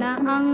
ang